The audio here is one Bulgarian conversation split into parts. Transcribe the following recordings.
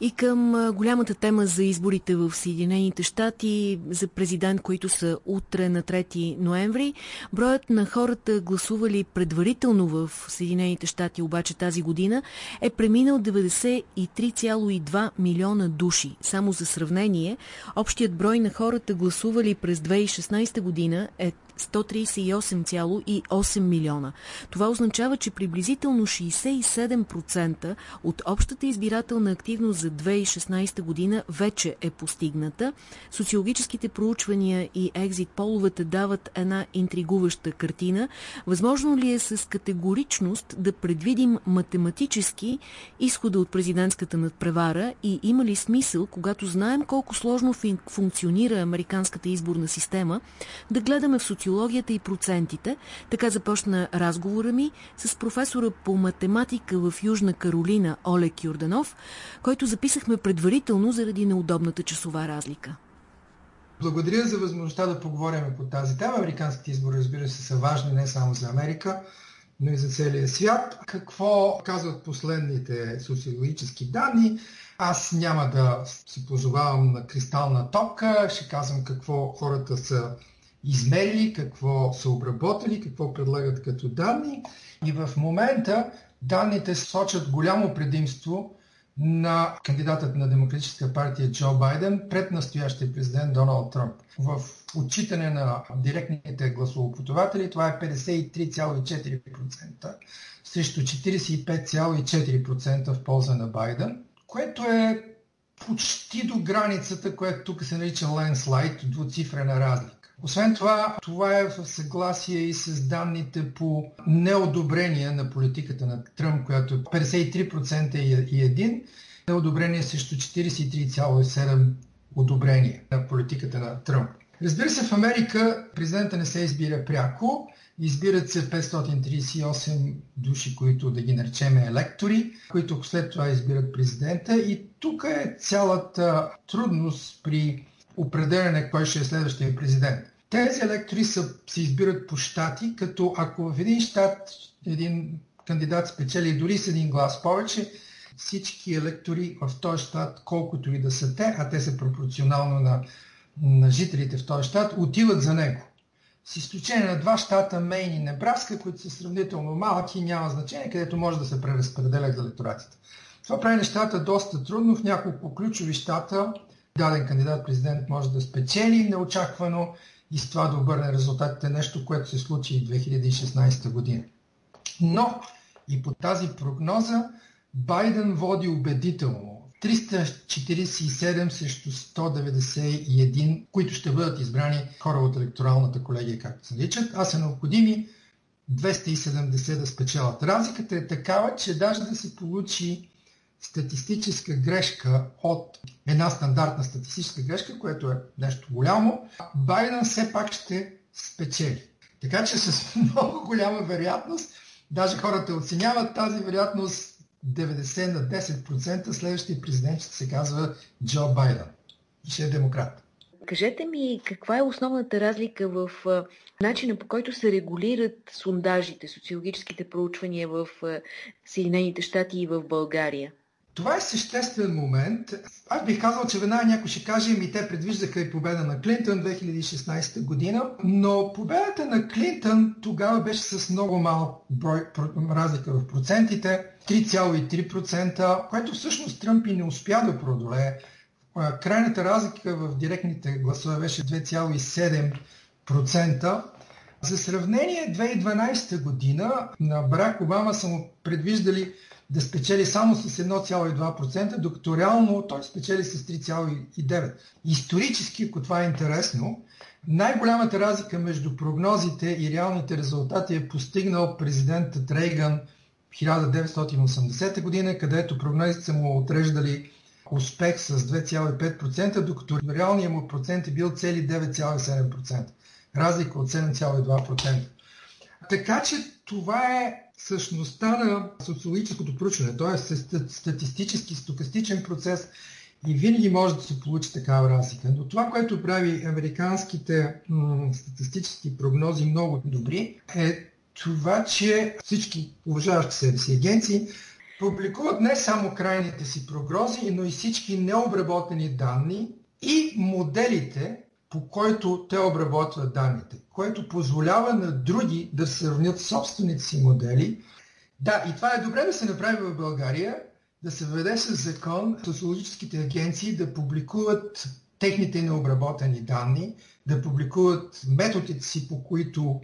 И към голямата тема за изборите в Съединените щати за президент, които са утре на 3 ноември. Броят на хората гласували предварително в Съединените щати обаче тази година е преминал 93,2 милиона души. Само за сравнение, общият брой на хората гласували през 2016 година е 138,8 милиона. Това означава, че приблизително 67% от общата избирателна активност за 2016 година вече е постигната. Социологическите проучвания и екзит половете дават една интригуваща картина. Възможно ли е с категоричност да предвидим математически изхода от президентската надпревара и има ли смисъл, когато знаем колко сложно функционира американската изборна система, да гледаме в социологическите социологията и процентите. Така започна разговора ми с професора по математика в Южна Каролина Олег Юрданов, който записахме предварително заради неудобната часова разлика. Благодаря за възможността да поговорим по тази тема. Американските избори, разбира се, са важни не само за Америка, но и за целия свят. Какво казват последните социологически данни? Аз няма да се позовавам на кристална топка, ще казвам какво хората са измерили, какво са обработили, какво предлагат като данни. И в момента данните сочат голямо предимство на кандидатът на Демократическа партия Джо Байден пред настоящия президент Доналд Тръмп. В отчитане на директните гласовопотователи това е 53,4% срещу 45,4% в полза на Байден, което е почти до границата, която тук се нарича ленслайд, двуцифрена разлика. Освен това, това е в съгласие и с данните по неодобрение на политиката на Тръмп, която е 53% и един, неодобрение срещу 43,7% одобрение на политиката на Тръмп. Разбира се, в Америка президента не се избира пряко. Избират се 538 души, които да ги наречем електори, които след това избират президента. И тук е цялата трудност при определяне кой ще е следващия президент. Тези електори са, се избират по щати, като ако в един щат един кандидат спечели дори с един глас повече, всички електори в този щат, колкото и да са те, а те са пропорционално на, на жителите в този щат, отиват за него. С изключение на два щата, Мейн и Небраска, които са сравнително малки и няма значение, където може да се преразпределят електоратите. Това прави нещата доста трудно. В няколко ключови щата даден кандидат-президент може да спечели неочаквано и с това да обърне резултатите нещо, което се случи и 2016 година. Но и по тази прогноза Байден води убедително. 347 срещу 191, които ще бъдат избрани хора от електоралната колегия, както се наричат, а са необходими 270 да спечелят. Разликата е такава, че даже да се получи статистическа грешка от една стандартна статистическа грешка, което е нещо голямо, Байден все пак ще спечели. Така че с много голяма вероятност, даже хората оценяват тази вероятност 90 на 10%, следващия президент ще се казва Джо Байден ще е демократ. Кажете ми, каква е основната разлика в начина по който се регулират сондажите, социологическите проучвания в Съединените щати и в България? Това е съществен момент. Аз бих казал, че веднага някой ще каже, ми те предвиждаха и победа на Клинтън 2016 година, но победата на Клинтън тогава беше с много малък брой, разлика в процентите, 3,3%, което всъщност Тръмп и не успя да продолее. Крайната разлика в директните гласове беше 2,7%. За сравнение, 2012 година на Барак Обама са му предвиждали да спечели само с 1,2%, докато реално той спечели с 3,9%. Исторически, ако това е интересно, най-голямата разлика между прогнозите и реалните резултати е постигнал президентът Рейган 1980 година, където прогнозите са му отреждали успех с 2,5%, докато реалният му процент е бил цели 9,7%. Разлика от 7,2%. Така че това е същността на социологическото проучване. т.е. статистически, стокастичен процес и винаги може да се получи такава разлика. Но това, което прави американските м- статистически прогнози много добри, е това, че всички уважаващи себе си агенции публикуват не само крайните си прогнози, но и всички необработени данни и моделите, по който те обработват данните, което позволява на други да сравнят собствените си модели. Да, и това е добре да се направи в България, да се введе с закон социологическите агенции да публикуват техните необработени данни, да публикуват методите си, по които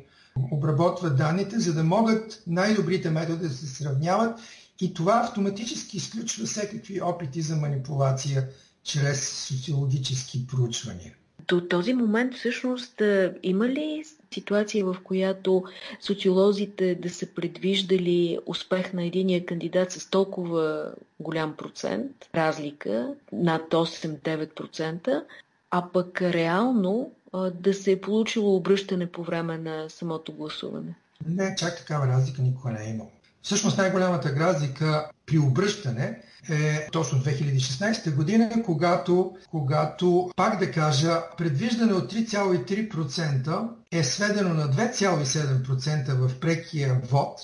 обработват данните, за да могат най-добрите методи да се сравняват и това автоматически изключва всякакви опити за манипулация чрез социологически проучвания. До този момент всъщност има ли ситуация, в която социолозите да са предвиждали успех на единия кандидат с толкова голям процент, разлика над 8-9%, а пък реално да се е получило обръщане по време на самото гласуване? Не, чак такава разлика никога не е имало. Всъщност най-голямата разлика при обръщане е точно 2016 година, когато, когато, пак да кажа, предвиждане от 3,3% е сведено на 2,7% в прекия вод,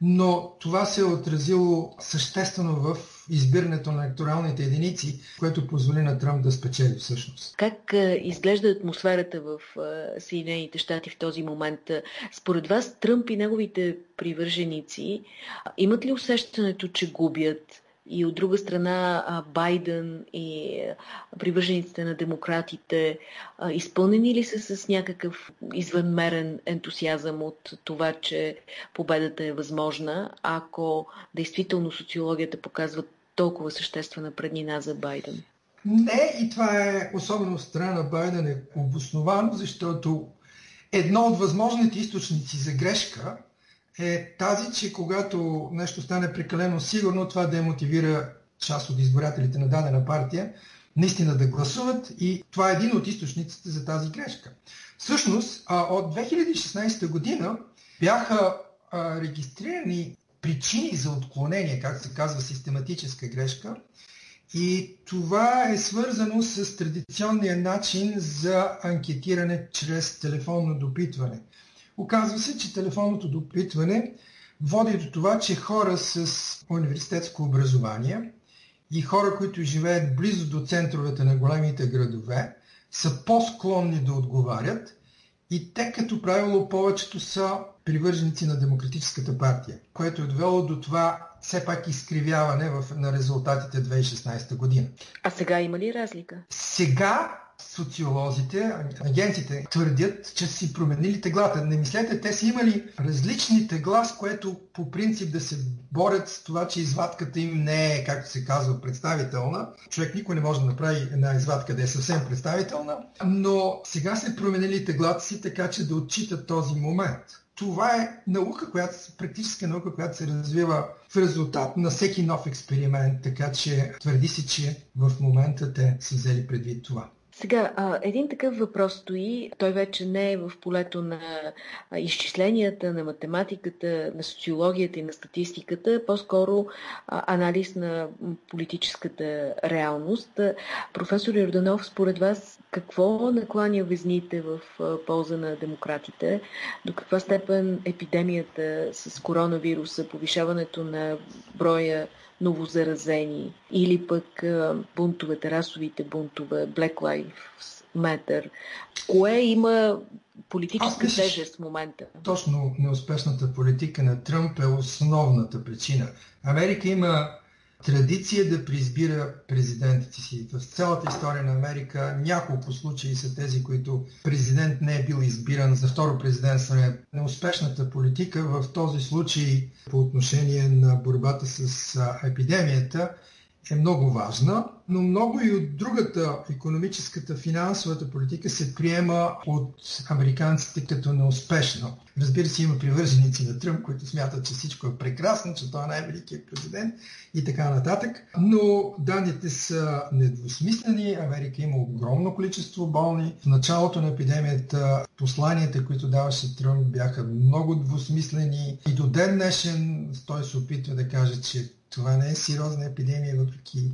но това се е отразило съществено в избирането на електоралните единици, което позволи на Тръмп да спечели всъщност. Как изглежда атмосферата в Съединените щати в този момент? Според вас Тръмп и неговите привърженици имат ли усещането, че губят и от друга страна Байден и привържениците на демократите изпълнени ли са с някакъв извънмерен ентусиазъм от това, че победата е възможна, ако действително социологията показва толкова съществена преднина за Байден? Не, и това е особено страна на Байден е обосновано, защото едно от възможните източници за грешка е тази, че когато нещо стане прекалено сигурно, това демотивира част от избирателите на дадена партия наистина да гласуват и това е един от източниците за тази грешка. Всъщност, от 2016 година бяха регистрирани причини за отклонение, как се казва систематическа грешка, и това е свързано с традиционния начин за анкетиране чрез телефонно допитване – Оказва се, че телефонното допитване води до това, че хора с университетско образование и хора, които живеят близо до центровете на големите градове, са по-склонни да отговарят и те като правило повечето са привърженици на Демократическата партия, което е довело до това все пак изкривяване в, на резултатите 2016 година. А сега има ли разлика? Сега социолозите, агенците твърдят, че си променили теглата. Не мислете, те са имали различни тегла, с което по принцип да се борят с това, че извадката им не е, както се казва, представителна. Човек никой не може да направи една извадка да е съвсем представителна, но сега се променили теглата си така, че да отчитат този момент. Това е наука, която, практическа наука, която се развива в резултат на всеки нов експеримент, така че твърди се, че в момента те са взели предвид това. Сега, един такъв въпрос стои. Той вече не е в полето на изчисленията, на математиката, на социологията и на статистиката, по-скоро анализ на политическата реалност. Професор Йорданов, според вас какво накланя везните в полза на демократите? До каква степен епидемията с коронавируса, повишаването на броя новозаразени или пък бунтовете, расовите бунтове, Black Lives Matter. Кое има политическа тежест в момента? Точно неуспешната политика на Тръмп е основната причина. Америка има традиция да преизбира президентите си. В цялата история на Америка няколко случаи са тези, които президент не е бил избиран за второ президентство. Неуспешната политика в този случай по отношение на борбата с епидемията е много важна, но много и от другата економическата, финансовата политика се приема от американците като неуспешно. Разбира се, има привърженици на Тръмп, които смятат, че всичко е прекрасно, че той е най-великият президент и така нататък. Но данните са недвусмислени. Америка има огромно количество болни. В началото на епидемията посланията, които даваше Тръмп, бяха много двусмислени. И до ден днешен той се опитва да каже, че това не е сериозна епидемия, въпреки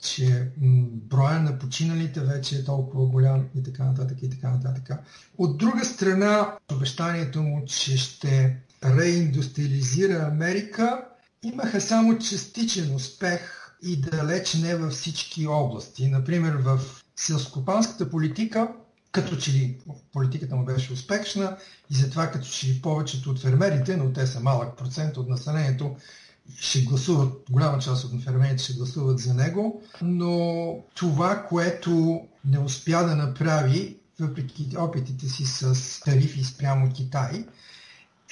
че броя на починалите вече е толкова голям и така нататък и така нататък. От друга страна, обещанието му, че ще реиндустриализира Америка имаха само частичен успех и далеч не във всички области. Например, в селскопанската политика, като че ли политиката му беше успешна и затова като че ли повечето от фермерите, но те са малък процент от населението, ще гласуват, голяма част от фермерите ще гласуват за него, но това, което не успя да направи, въпреки опитите си с тарифи спрямо Китай,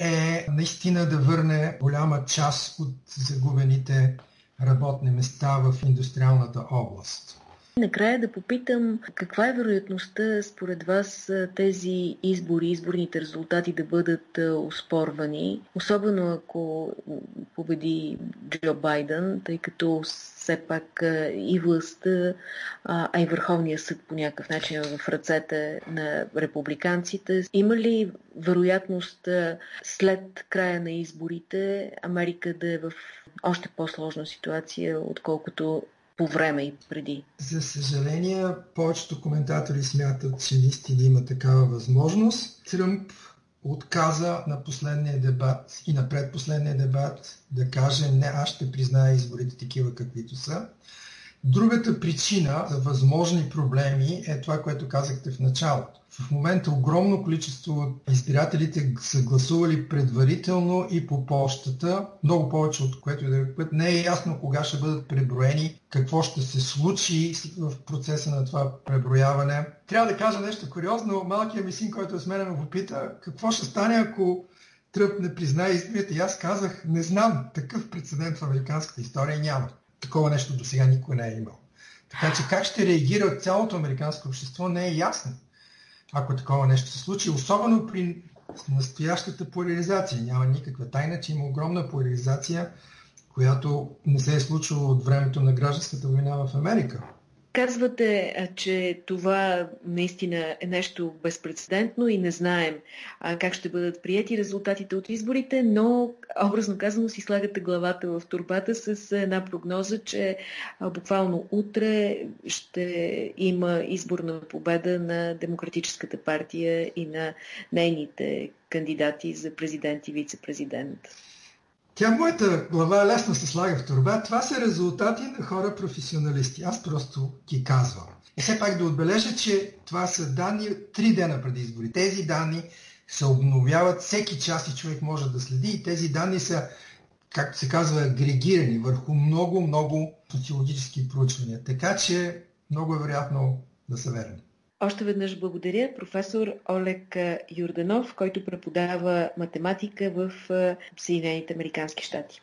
е наистина да върне голяма част от загубените работни места в индустриалната област. Накрая да попитам каква е вероятността според вас тези избори, изборните резултати да бъдат успорвани, особено ако победи Джо Байден, тъй като все пак и властта, а и Върховния съд по някакъв начин е в ръцете на републиканците. Има ли вероятност след края на изборите Америка да е в още по-сложна ситуация, отколкото по време и преди. За съжаление, повечето коментатори смятат, че наистина има такава възможност. Тръмп отказа на последния дебат и на предпоследния дебат да каже не, аз ще призная изборите такива каквито са. Другата причина за възможни проблеми е това, което казахте в началото. В момента огромно количество от избирателите са гласували предварително и по почтата, много повече от което и да е. Не е ясно кога ще бъдат преброени, какво ще се случи в процеса на това преброяване. Трябва да кажа нещо куриозно. Малкият ми син, който е с мен, ме попита какво ще стане, ако Тръп не признае изборите. И аз казах, не знам, такъв прецедент в американската история няма. Такова нещо до сега никой не е имал. Така че как ще реагира цялото американско общество не е ясно, ако такова нещо се случи, особено при настоящата поляризация. Няма никаква тайна, че има огромна поляризация, която не се е случвала от времето на гражданската война в Америка. Казвате, че това наистина е нещо безпредседентно и не знаем как ще бъдат прияти резултатите от изборите, но образно казано си слагате главата в турбата с една прогноза, че буквално утре ще има изборна победа на Демократическата партия и на нейните кандидати за президент и вице-президент. Тя моята глава лесно се слага в турба. Това са резултати на хора професионалисти. Аз просто ги казвам. И все пак да отбележа, че това са данни три дена преди избори. Тези данни се обновяват всеки час и човек може да следи и тези данни са, както се казва, агрегирани върху много, много социологически проучвания. Така че много е вероятно да са верни. Още веднъж благодаря професор Олег Юрданов, който преподава математика в Съединените Американски щати.